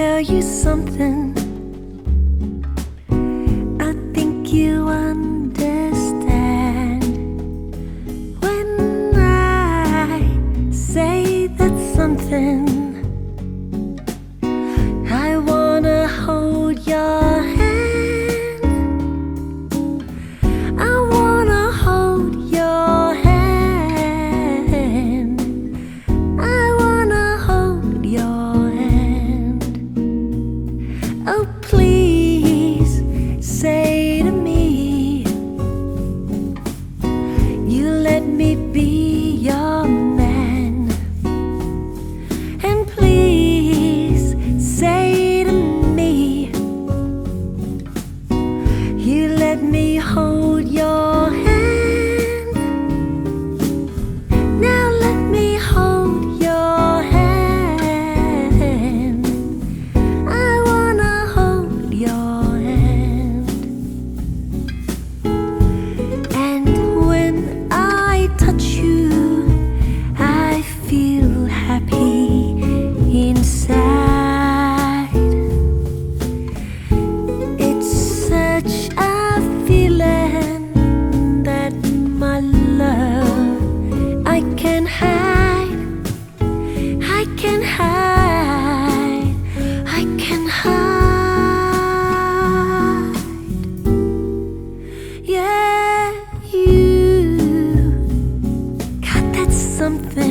tell you something. I think you understand when I say that something. something